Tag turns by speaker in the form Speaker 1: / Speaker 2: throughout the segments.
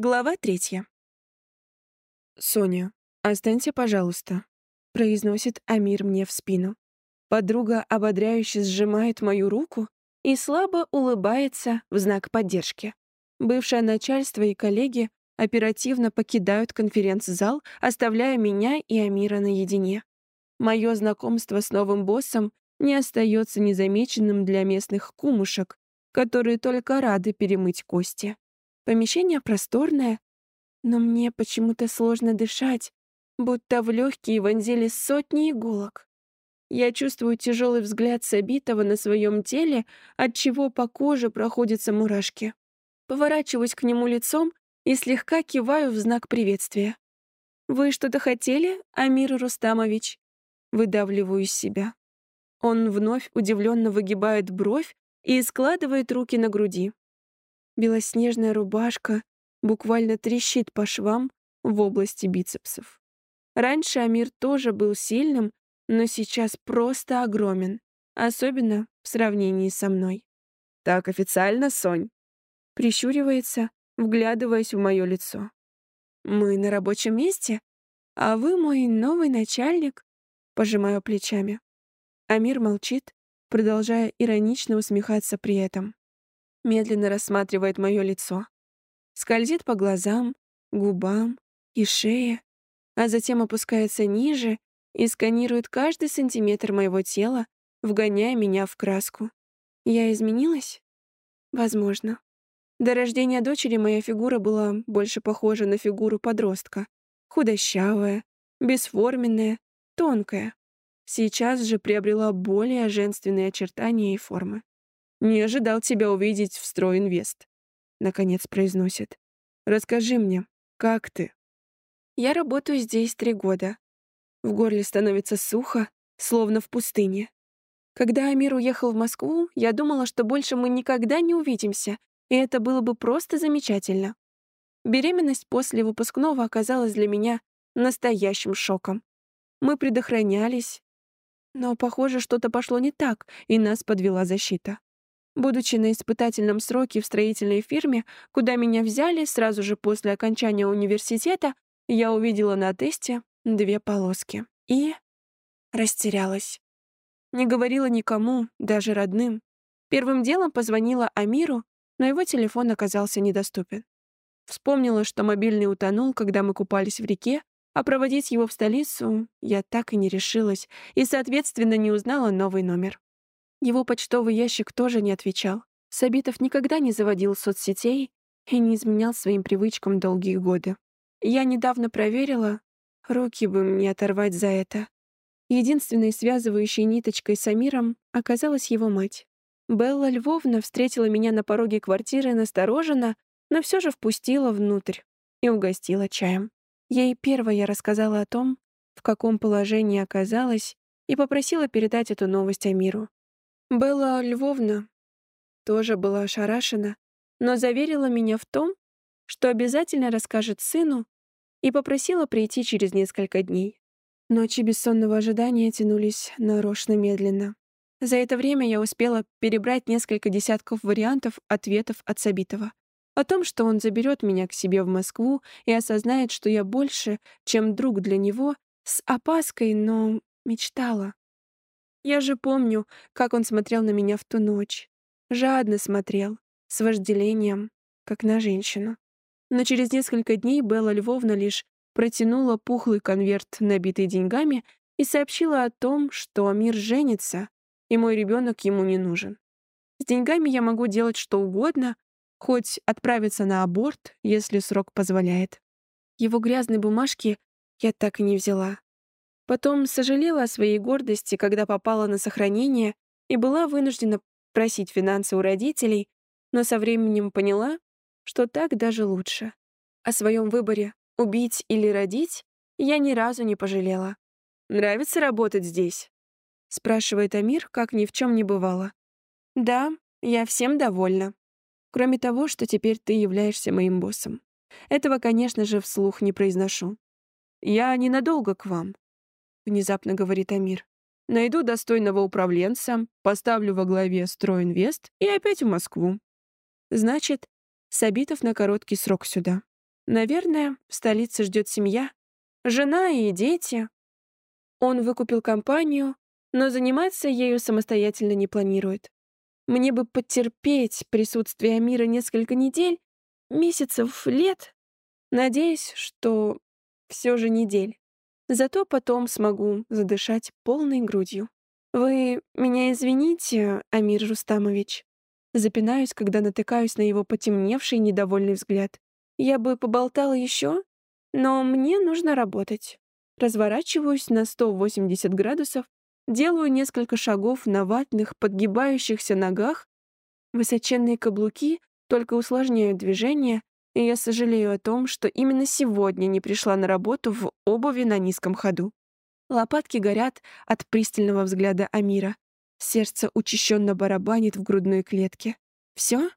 Speaker 1: Глава третья. «Соня, останься, пожалуйста», — произносит Амир мне в спину. Подруга ободряюще сжимает мою руку и слабо улыбается в знак поддержки. Бывшее начальство и коллеги оперативно покидают конференц-зал, оставляя меня и Амира наедине. Мое знакомство с новым боссом не остается незамеченным для местных кумушек, которые только рады перемыть кости. Помещение просторное, но мне почему-то сложно дышать, будто в легкие вонзили сотни иголок. Я чувствую тяжелый взгляд Сабитова на своем теле, от чего по коже проходятся мурашки. Поворачиваюсь к нему лицом и слегка киваю в знак приветствия. «Вы что-то хотели, Амир Рустамович?» Выдавливаю из себя. Он вновь удивленно выгибает бровь и складывает руки на груди. Белоснежная рубашка буквально трещит по швам в области бицепсов. Раньше Амир тоже был сильным, но сейчас просто огромен, особенно в сравнении со мной. «Так официально, Сонь?» Прищуривается, вглядываясь в мое лицо. «Мы на рабочем месте, а вы мой новый начальник?» Пожимаю плечами. Амир молчит, продолжая иронично усмехаться при этом медленно рассматривает мое лицо. Скользит по глазам, губам и шее, а затем опускается ниже и сканирует каждый сантиметр моего тела, вгоняя меня в краску. Я изменилась? Возможно. До рождения дочери моя фигура была больше похожа на фигуру подростка. Худощавая, бесформенная, тонкая. Сейчас же приобрела более женственные очертания и формы. «Не ожидал тебя увидеть в стройинвест», — наконец произносит. «Расскажи мне, как ты?» «Я работаю здесь три года. В горле становится сухо, словно в пустыне. Когда Амир уехал в Москву, я думала, что больше мы никогда не увидимся, и это было бы просто замечательно. Беременность после выпускного оказалась для меня настоящим шоком. Мы предохранялись, но, похоже, что-то пошло не так, и нас подвела защита. Будучи на испытательном сроке в строительной фирме, куда меня взяли сразу же после окончания университета, я увидела на тесте две полоски и растерялась. Не говорила никому, даже родным. Первым делом позвонила Амиру, но его телефон оказался недоступен. Вспомнила, что мобильный утонул, когда мы купались в реке, а проводить его в столицу я так и не решилась и, соответственно, не узнала новый номер. Его почтовый ящик тоже не отвечал. Сабитов никогда не заводил соцсетей и не изменял своим привычкам долгие годы. Я недавно проверила, руки бы мне оторвать за это. Единственной связывающей ниточкой с Амиром оказалась его мать. Белла Львовна встретила меня на пороге квартиры настороженно, но все же впустила внутрь и угостила чаем. Ей первой я рассказала о том, в каком положении оказалась, и попросила передать эту новость Амиру. Белла Львовна тоже была ошарашена, но заверила меня в том, что обязательно расскажет сыну и попросила прийти через несколько дней. Ночи бессонного ожидания тянулись нарочно медленно. За это время я успела перебрать несколько десятков вариантов ответов от Сабитова. О том, что он заберет меня к себе в Москву и осознает, что я больше, чем друг для него, с опаской, но мечтала. Я же помню, как он смотрел на меня в ту ночь. Жадно смотрел, с вожделением, как на женщину. Но через несколько дней Белла Львовна лишь протянула пухлый конверт, набитый деньгами, и сообщила о том, что Амир женится, и мой ребенок ему не нужен. С деньгами я могу делать что угодно, хоть отправиться на аборт, если срок позволяет. Его грязные бумажки я так и не взяла. Потом сожалела о своей гордости, когда попала на сохранение и была вынуждена просить финансы у родителей, но со временем поняла, что так даже лучше. О своем выборе — убить или родить — я ни разу не пожалела. «Нравится работать здесь?» — спрашивает Амир, как ни в чем не бывало. «Да, я всем довольна. Кроме того, что теперь ты являешься моим боссом. Этого, конечно же, вслух не произношу. Я ненадолго к вам внезапно говорит Амир. Найду достойного управленца, поставлю во главе Стройинвест и опять в Москву. Значит, Сабитов на короткий срок сюда. Наверное, в столице ждет семья, жена и дети. Он выкупил компанию, но заниматься ею самостоятельно не планирует. Мне бы потерпеть присутствие мира несколько недель, месяцев, лет. Надеюсь, что все же недель. Зато потом смогу задышать полной грудью. «Вы меня извините, Амир Рустамович?» Запинаюсь, когда натыкаюсь на его потемневший недовольный взгляд. «Я бы поболтала еще, но мне нужно работать». Разворачиваюсь на 180 градусов, делаю несколько шагов на ватных, подгибающихся ногах. Высоченные каблуки только усложняют движение, и я сожалею о том, что именно сегодня не пришла на работу в обуви на низком ходу. Лопатки горят от пристального взгляда Амира. Сердце учащенно барабанит в грудной клетке. Все?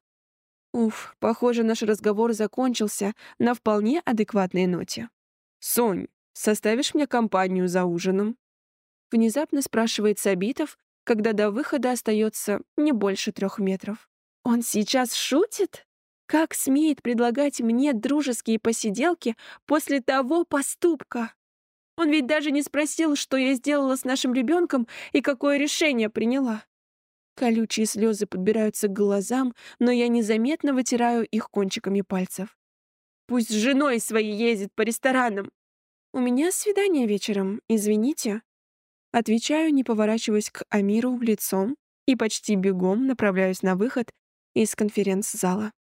Speaker 1: Уф, похоже, наш разговор закончился на вполне адекватной ноте. «Сонь, составишь мне компанию за ужином?» Внезапно спрашивает Сабитов, когда до выхода остается не больше трех метров. «Он сейчас шутит? Как смеет предлагать мне дружеские посиделки после того поступка?» Он ведь даже не спросил, что я сделала с нашим ребенком и какое решение приняла. Колючие слезы подбираются к глазам, но я незаметно вытираю их кончиками пальцев. Пусть с женой своей ездит по ресторанам. У меня свидание вечером, извините. Отвечаю, не поворачиваясь к Амиру лицом, и почти бегом направляюсь на выход из конференц-зала.